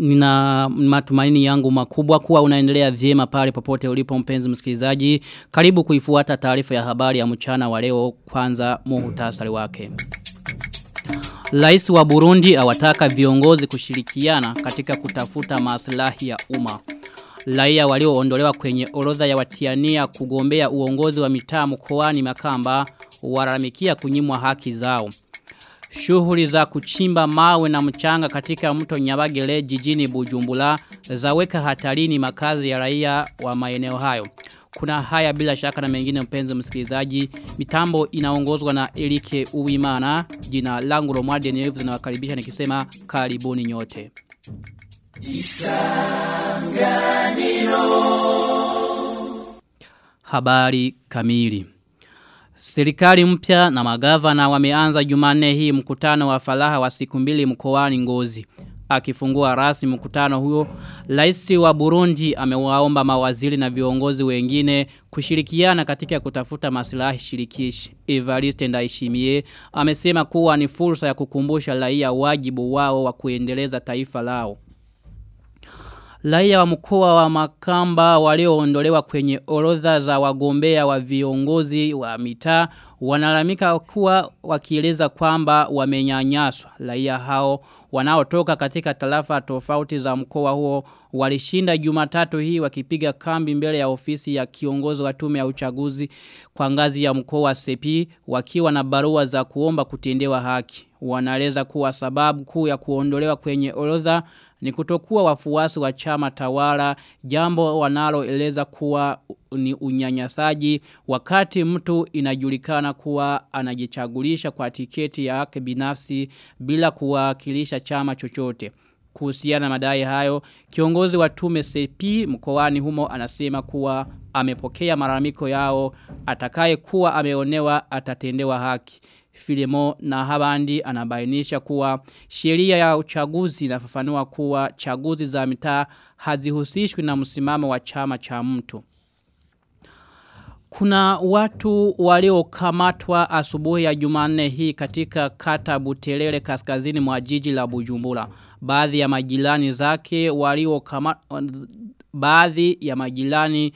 Na nina matumaini yangu makubwa kuwa unaendelea vyema pale popote ulipo mpenzi msikilizaji. Karibu kuifuata taarifa ya habari ya mchana wa leo kwanza muhutasari wake. Rais wa Burundi awataka viongozi kushirikiana katika kutafuta maslahi ya umma. Laia walioondolewa kwenye orodha ya watiania kugombea uongozi wa mitaa mkoani Makamba waramikia kunyimwa haki zao. Shughuli za kuchimba mawe na mchanga katika mto Nyabagele jijini Bujumbura zaweka hatarini makazi ya raia wa maeneo hayo. Kuna haya bila shaka na mengine mpenzi msikilizaji. Mitambo inaongozwa na Elike Uwimana. Jina langu Romualde na zinawakaribisha nikisema karibuni nyote. Isanganiro Habari kamili Serikali mpya na magavana wameanza jumane hii mkutano wa falaha wa siku mbili mkoani Ngozi. Akifungua rasmi mkutano huo, Rais wa Burundi amewaomba mawaziri na viongozi wengine kushirikiana katika kutafuta maslahi shirikishi. Evariste Ndaishimie amesema kuwa ni fursa ya kukumbusha raia wajibu wao wa kuendeleza taifa lao. Raia wa mkoa wa Makamba walioondolewa kwenye orodha za wagombea wa viongozi wa mitaa wanalamika kuwa wakieleza kwamba wamenyanyaswa. Raia hao wanaotoka katika tarafa tofauti za mkoa huo walishinda Jumatatu hii wakipiga kambi mbele ya ofisi ya kiongozi wa tume ya uchaguzi kwa ngazi ya mkoa wa Sepi wakiwa na barua za kuomba kutendewa haki. Wanaeleza kuwa sababu kuu ya kuondolewa kwenye orodha ni kutokuwa wafuasi wa chama tawala jambo wanaloeleza kuwa ni unyanyasaji wakati mtu inajulikana kuwa anajichagulisha kwa tiketi yake binafsi bila kuwakilisha chama chochote. Kuhusiana madai hayo, kiongozi wa tume CP mkoani humo anasema kuwa amepokea malalamiko yao atakaye kuwa ameonewa atatendewa haki. Filimo na habandi anabainisha kuwa sheria ya uchaguzi inafafanua kuwa chaguzi za mitaa hazihusishwi na msimamo wa chama cha mtu. Kuna watu waliokamatwa asubuhi ya Jumanne hii katika kata Butelele kaskazini mwa jiji la Bujumbura. Baadhi ya majirani zake waliokamatwa baadhi ya majirani.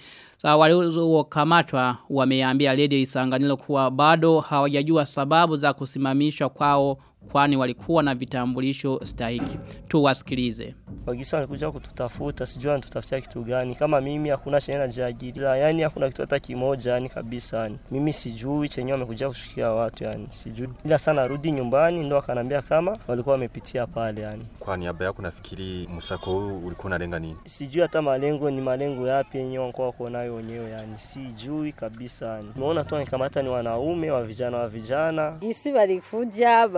Walio waliokamatwa wameambia Lady Isanganilo kuwa bado hawajajua sababu za kusimamishwa kwao kwani walikuwa na vitambulisho stahiki. Tuwasikilize. Wagisa walikuja kututafuta, sijui wanatutafutia kitu gani. Kama mimi hakuna chenye najiajiria, yani hakuna kitu hata kimoja yani kabisa yani. Mimi sijui chenye wamekuja kushikia watu yani. Sijui. Ila sana rudi nyumbani ndo akanambia kama walikuwa wamepitia pale yani. Kwa niaba yako nafikiri msako huu ulikuwa unalenga nini? Sijui hata malengo ni malengo yapi yenye wako wako nayo wenyewe yani. Sijui kabisa yani. Umeona tu nikamata ni wanaume wa vijana wa vijana. Isi walikuja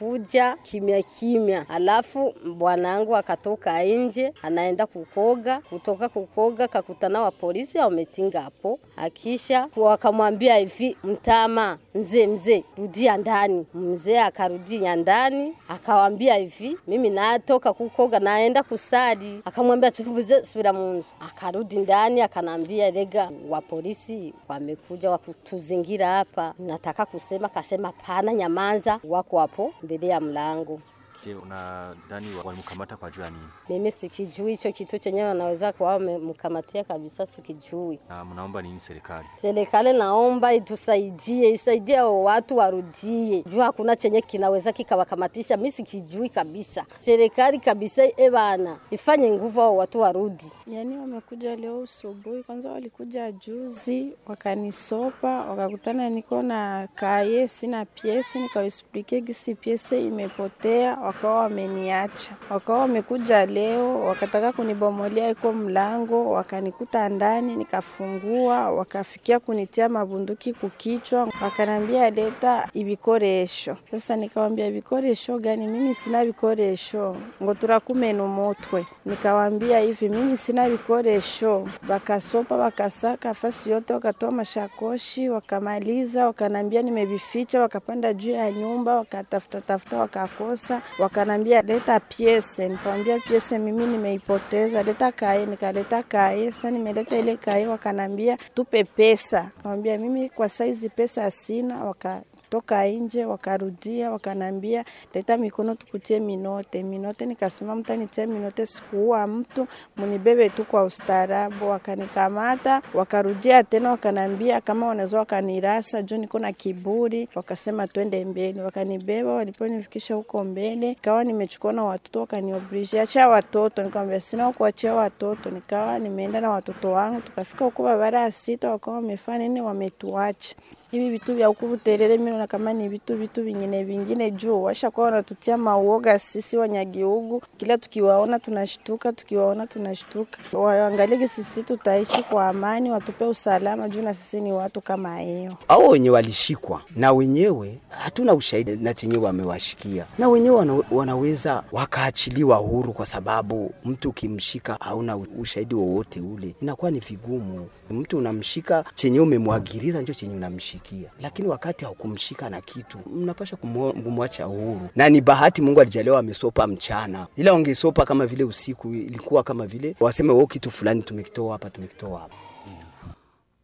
wamekuja kimya kimya, alafu bwanangu akatoka nje anaenda kukoga. Kutoka kukoga kakutana wa polisi wametinga hapo, akisha wakamwambia hivi, mtama mzee, mzee rudia ndani. Mzee akarudia ndani, akawambia hivi, mimi natoka kukoga naenda kusali. Akamwambia tuvuze, subira munzu. Akarudi ndani akanambia, rega wa polisi wamekuja wakutuzingira hapa, nataka kusema. Kasema pana, nyamaza wako hapo mbele ya mlango. Je, unadhani walimkamata kwa juu ya nini? Mimi sikijui hicho kitu chenye wanaweza kuwa wamemkamatia kabisa, sikijui. Na mnaomba nini serikali? Serikali naomba itusaidie, isaidie hao watu warudie, juu hakuna chenye kinaweza kikawakamatisha. Mimi sikijui kabisa. Serikali kabisa, e bana, ifanye nguvu hao watu warudi. Yani wamekuja leo usubuhi, kwanza walikuja juzi, wakanisopa, wakakutana niko na kaye sina piesi, nikawaexplike gisi piesi imepotea wakawa wameniacha, wakawa wamekuja leo, wakataka kunibomolea iko mlango, wakanikuta ndani, nikafungua, wakafikia kunitia mabunduki kukichwa, wakanambia leta ibikoresho. Sasa nikawambia bikoresho gani? Mimi sina bikoresho, ngo turakumena umutwe. Nikawambia hivi, mimi sina bikoresho. Bakasopa, bakasaka fasi yote, wakatoa mashakoshi, wakamaliza, wakanambia nimevificha, wakapanda juu ya nyumba, wakatafuta tafuta, wakakosa wakanambia leta piese, nikamwambia piese mimi nimeipoteza, leta kae. Nikaleta kae, sasa nimeleta ile kae, wakanambia tupe pesa, nikamwambia mimi kwa saizi pesa sina, waka wakatoka nje wakarudia, wakanambia leta mikono tukutie minote. Minote nikasema mtanitia minote, sikuua mtu, munibebe tu kwa ustaarabu. Wakanikamata wakarudia tena, wakanambia kama wanaweza wakanirasa juu niko na kiburi, wakasema twende mbele, wakanibeba. Waliponifikisha huko mbele, kawa nimechukua na watoto, wakaniobrije acha watoto, nikamwambia sina kuachia watoto, nikawa nimeenda na watoto wangu, tukafika huko barabara ya sita, wakawa wamefanya nini, wametuacha hivi vitu vya huku Buterere, mimi naona kama ni vitu vitu vingine vingine juu washakuwa wanatutia mauoga sisi Wanyagihugu, kila tukiwaona tunashtuka, tukiwaona tunashtuka. Waangalie sisi tutaishi kwa amani, watupe usalama juu na sisi ni watu kama hiyo. Hao wenye walishikwa na wenyewe hatuna ushahidi na chenye wamewashikia, na wenyewe wana, wanaweza wakaachiliwa huru, kwa sababu mtu ukimshika hauna ushahidi wowote ule, inakuwa ni vigumu. Mtu unamshika chenye umemwagiriza ndio chenye unamshikia, lakini wakati haukumshika na kitu, mnapasha kumwacha uhuru. Na ni bahati Mungu alijaliwa amesopa mchana, ila wangesopa kama vile usiku, ilikuwa kama vile waseme wao kitu fulani tumekitoa hapa, tumekitoa hapa.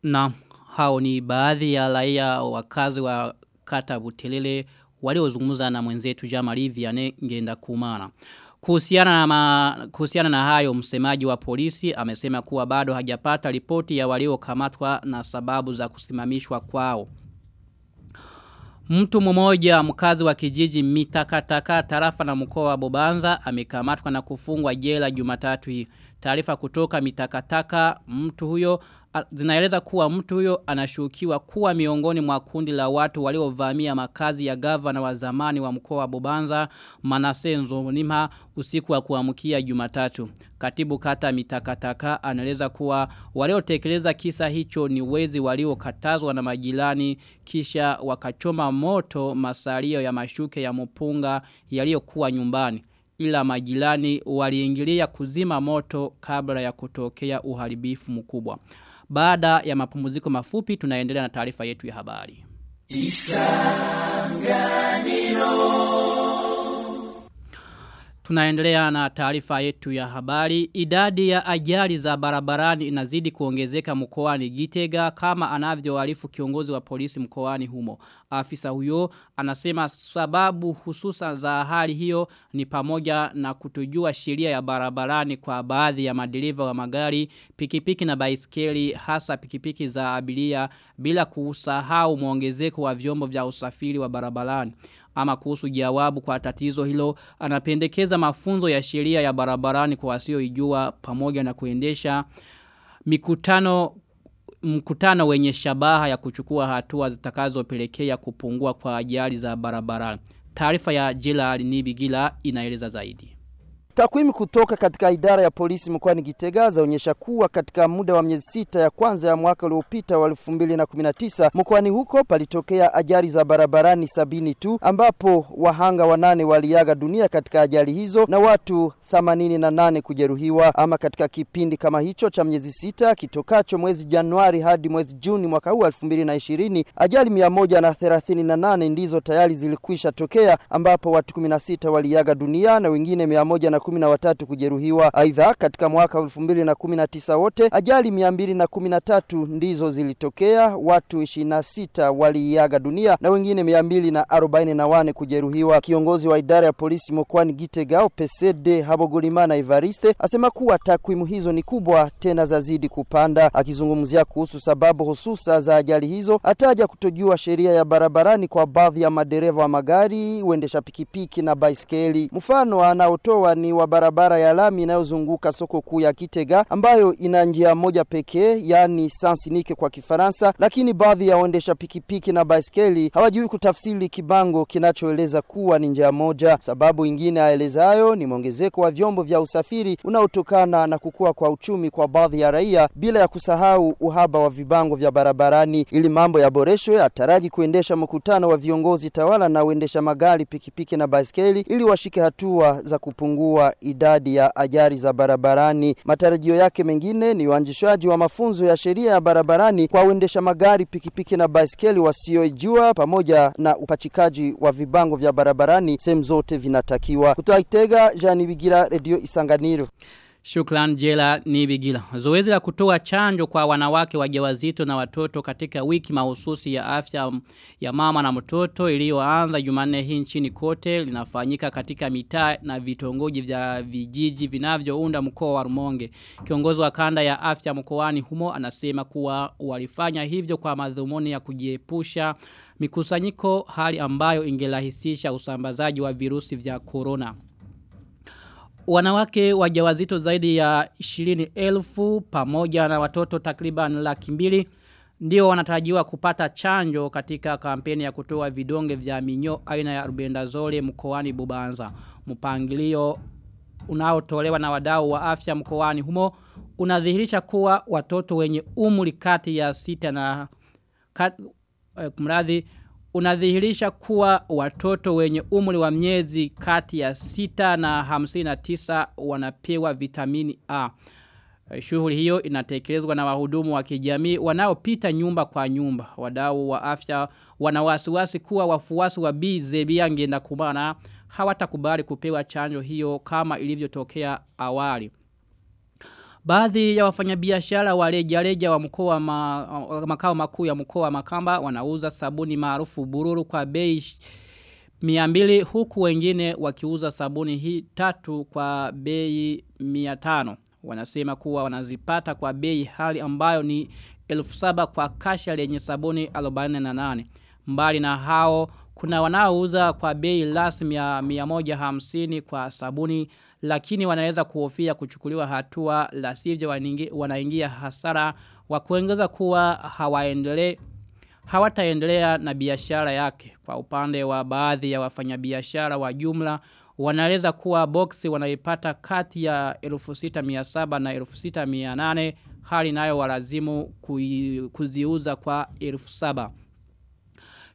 Na hao ni baadhi ya raia wakazi wa kata Butelele waliozungumza na mwenzetu Jamali Vianney ngenda kumana. Kuhusiana na, kuhusiana na hayo msemaji wa polisi amesema kuwa bado hajapata ripoti ya waliokamatwa na sababu za kusimamishwa kwao. Mtu mmoja mkazi wa kijiji mitakataka tarafa na mkoa wa Bobanza amekamatwa na kufungwa jela Jumatatu hii. Taarifa kutoka mitakataka mtu huyo zinaeleza kuwa mtu huyo anashukiwa kuwa miongoni mwa kundi la watu waliovamia makazi ya gavana wa zamani wa mkoa wa Bobanza Manase Nzomunima usiku wa kuamkia Jumatatu. Katibu kata mitakataka anaeleza kuwa waliotekeleza kisa hicho ni wezi waliokatazwa na majirani kisha wakachoma moto masalio ya mashuke ya mpunga yaliyokuwa nyumbani ila majirani waliingilia kuzima moto kabla ya kutokea uharibifu mkubwa. Baada ya mapumziko mafupi tunaendelea na taarifa yetu ya habari. Isanganiro Tunaendelea na taarifa yetu ya habari. Idadi ya ajali za barabarani inazidi kuongezeka mkoani Gitega kama anavyoarifu kiongozi wa polisi mkoani humo. Afisa huyo anasema sababu hususa za hali hiyo ni pamoja na kutojua sheria ya barabarani kwa baadhi ya madereva wa magari, pikipiki na baiskeli hasa pikipiki za abiria bila kusahau muongezeko wa vyombo vya usafiri wa barabarani ama kuhusu jawabu kwa tatizo hilo anapendekeza mafunzo ya sheria ya barabarani kwa wasioijua pamoja na kuendesha mikutano mkutano wenye shabaha ya kuchukua hatua zitakazopelekea kupungua kwa ajali za barabarani. Taarifa ya Jilal Nibigila inaeleza zaidi. Takwimu kutoka katika idara ya polisi mkoani Gitega zaonyesha kuwa katika muda wa miezi sita ya kwanza ya mwaka uliopita wa 2019 mkoani huko palitokea ajali za barabarani sabini tu ambapo wahanga wanane waliaga dunia katika ajali hizo na watu 88 kujeruhiwa. Ama katika kipindi kama hicho cha miezi sita kitokacho mwezi Januari hadi mwezi Juni mwaka huu 2020, ajali 138 ndizo tayari zilikwisha tokea, ambapo watu 16 waliaga dunia na wengine 113 kujeruhiwa. Aidha, katika mwaka 2019 wote ajali 213 ndizo zilitokea, watu 26 waliaga dunia na wengine 241 kujeruhiwa. Kiongozi wa idara ya polisi mkoani Gitega PCD Habogolimana Evariste asema kuwa takwimu hizo ni kubwa tena zazidi kupanda. Akizungumzia kuhusu sababu hususa za ajali hizo, ataja kutojua sheria ya barabarani kwa baadhi ya madereva wa magari, uendesha pikipiki na baiskeli. Mfano anaotoa ni wa barabara ya lami inayozunguka soko kuu ya Kitega ambayo ina njia moja pekee, yani sansinike kwa Kifaransa, lakini baadhi ya waendesha pikipiki na baiskeli hawajui kutafsiri kibango kinachoeleza kuwa ni njia moja. Sababu ingine aelezayo ni mwongezeko wa vyombo vya usafiri unaotokana na kukua kwa uchumi kwa baadhi ya raia bila ya kusahau uhaba wa vibango vya barabarani. Ili mambo yaboreshwe, ataraji kuendesha mkutano wa viongozi tawala na uendesha magari, pikipiki na baiskeli ili washike hatua za kupungua idadi ya ajali za barabarani. Matarajio yake mengine ni uanzishaji wa mafunzo ya sheria ya barabarani kwa uendesha magari, pikipiki na baiskeli wasiojua pamoja na upachikaji wa vibango vya barabarani sehemu zote vinatakiwa. Kutoka Itega, Jani Bigira, Radio Isanganiro. Shukran Jela Nibigila. Zoezi la kutoa chanjo kwa wanawake wajawazito na watoto katika wiki mahususi ya afya ya mama na mtoto iliyoanza Jumanne hii nchini kote linafanyika katika mitaa na vitongoji vya vijiji vinavyounda mkoa wa Rumonge. Kiongozi wa kanda ya afya mkoani humo anasema kuwa walifanya hivyo kwa madhumuni ya kujiepusha mikusanyiko hali ambayo ingerahisisha usambazaji wa virusi vya corona. Wanawake wajawazito zaidi ya 20,000 pamoja na watoto takriban laki mbili ndio wanatarajiwa kupata chanjo katika kampeni ya kutoa vidonge vya minyo aina ya rubendazole mkoani Bubanza. Mpangilio unaotolewa na wadau wa afya mkoani humo unadhihirisha kuwa watoto wenye umri kati ya sita na kat, eh, kumradhi unadhihirisha kuwa watoto wenye umri wa miezi kati ya 6 na hamsini na tisa wanapewa vitamini A. Shughuli hiyo inatekelezwa na wahudumu wa kijamii wanaopita nyumba kwa nyumba. Wadau wa afya wanawasiwasi kuwa wafuasi wa B angeenda kumana hawatakubali kupewa chanjo hiyo kama ilivyotokea awali. Baadhi ya wafanyabiashara wa rejareja wa mkoa ma, makao makuu ya mkoa wa Makamba wanauza sabuni maarufu bururu kwa bei 200 huku wengine wakiuza sabuni hii tatu kwa bei 500. Wanasema kuwa wanazipata kwa bei hali ambayo ni 1700 kwa kasha lenye sabuni 48. Mbali na hao kuna wanaouza kwa bei rasmi ya 150 kwa sabuni lakini wanaweza kuhofia kuchukuliwa hatua la sivyo wanaingia hasara wa kuongeza kuwa hawaendelee hawataendelea na biashara yake. Kwa upande wa baadhi ya wafanyabiashara wa jumla wanaeleza kuwa boksi wanaipata kati ya 6700 na 6800 hali nayo walazimu kuziuza kwa 7000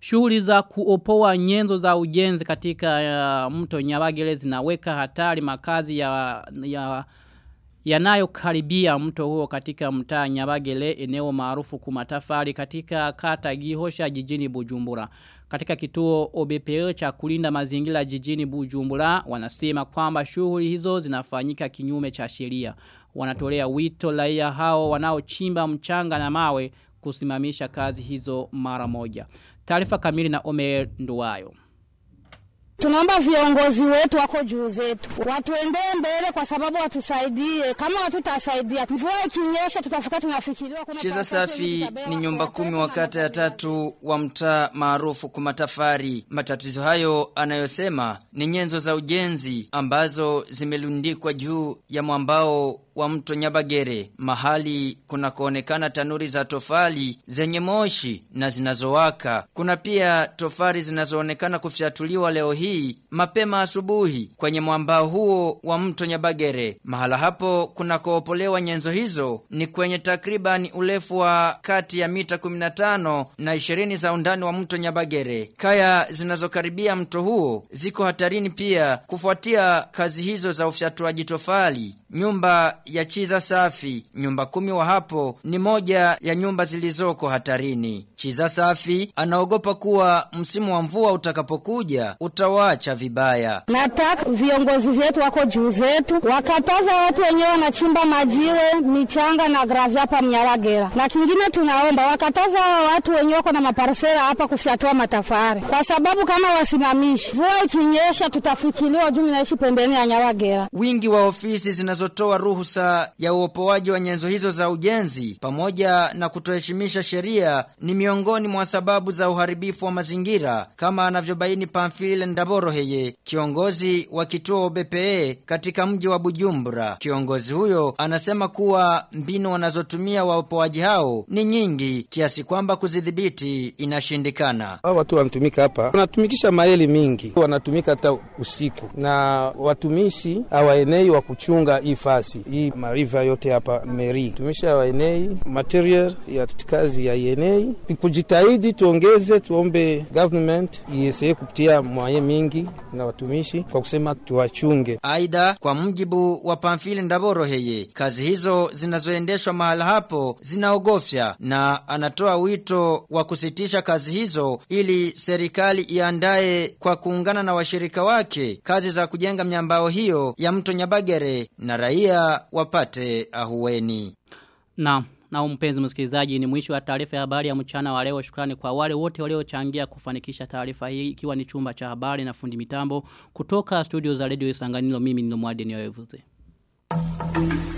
Shughuli za kuopoa nyenzo za ujenzi katika uh, mto Nyabagele zinaweka hatari makazi ya, ya yanayokaribia mto huo katika mtaa Nyabagele eneo maarufu kumatafari katika kata Gihosha jijini Bujumbura. Katika kituo OBPE cha kulinda mazingira jijini Bujumbura wanasema kwamba shughuli hizo zinafanyika kinyume cha sheria. Wanatolea wito raia hao wanaochimba mchanga na mawe kusimamisha kazi hizo mara moja. Taarifa kamili na Omer Nduwayo. Tunaomba viongozi wetu wako juu zetu watuendee mbele kwa sababu watusaidie. Kama hatutasaidia, mvua ikinyesha tutafika tunafikiriwa. Kuna Cheza Safi ni nyumba kumi wa kata ya tatu wa mtaa maarufu kumatafari. Matatizo hayo anayosema ni nyenzo za ujenzi ambazo zimelundikwa juu ya mwambao wa mto Nyabagere mahali kuna kuonekana tanuri za tofali zenye moshi na zinazowaka. Kuna pia tofali zinazoonekana kufyatuliwa leo hii mapema asubuhi kwenye mwambao huo wa mto Nyabagere. Mahala hapo kuna koopolewa nyenzo hizo ni kwenye takribani urefu wa kati ya mita 15 na 20 za undani wa mto Nyabagere. Kaya zinazokaribia mto huo ziko hatarini pia kufuatia kazi hizo za ufyatuaji tofali. Nyumba ya Chiza Safi, nyumba kumi wa hapo ni moja ya nyumba zilizoko hatarini. Chiza Safi anaogopa kuwa msimu wa mvua utakapokuja utawacha vibaya. Nataka viongozi vyetu wako juu zetu wakataza watu wenyewe wanachimba majiwe, michanga na gravia hapa Mnyaragera. Na kingine tunaomba wakataza hawa watu wenyewe wako na maparsela hapa kufyatua matafari, kwa sababu kama wasimamishi, mvua ikinyesha tutafikiliwa juu naishi pembeni ya Nyaragera. Wingi wa ofisi zinazotoa ruhusa ya uopoaji wa nyenzo hizo za ujenzi pamoja na kutoheshimisha sheria ni miongoni mwa sababu za uharibifu wa mazingira kama anavyobaini Pamphile Ndaboroheye kiongozi wa kituo BPE katika mji wa Bujumbura. Kiongozi huyo anasema kuwa mbinu wanazotumia waopoaji hao ni nyingi kiasi kwamba kuzidhibiti inashindikana. Hao watu wanatumika hapa wanatumikisha maeli mingi. Wanatumika hata usiku na watumishi hawaenei wa kuchunga hii fasi. Hii mariva yote hapa meri. Tumisha hawaenei material ya kazi ya ienei. kujitahidi tuongeze tuombe government iesee kupitia mwaye mingi na watumishi kwa kusema tuwachunge Aidha, kwa mjibu wa pamfili ndaboro heye, kazi hizo zinazoendeshwa mahala hapo zinaogofya na anatoa wito wa kusitisha kazi hizo ili serikali iandae kwa kuungana na washirika wake kazi za kujenga mnyambao hiyo ya mto Nyabagere na raia wapate ahueni. Na na mpenzi msikilizaji ni mwisho wa taarifa ya habari ya mchana wa leo shukrani kwa wale wote waliochangia kufanikisha taarifa hii ikiwa ni chumba cha habari na fundi mitambo kutoka studio za Radio Isanganilo mimi ni Nomwade Niyoevuze. Thank you.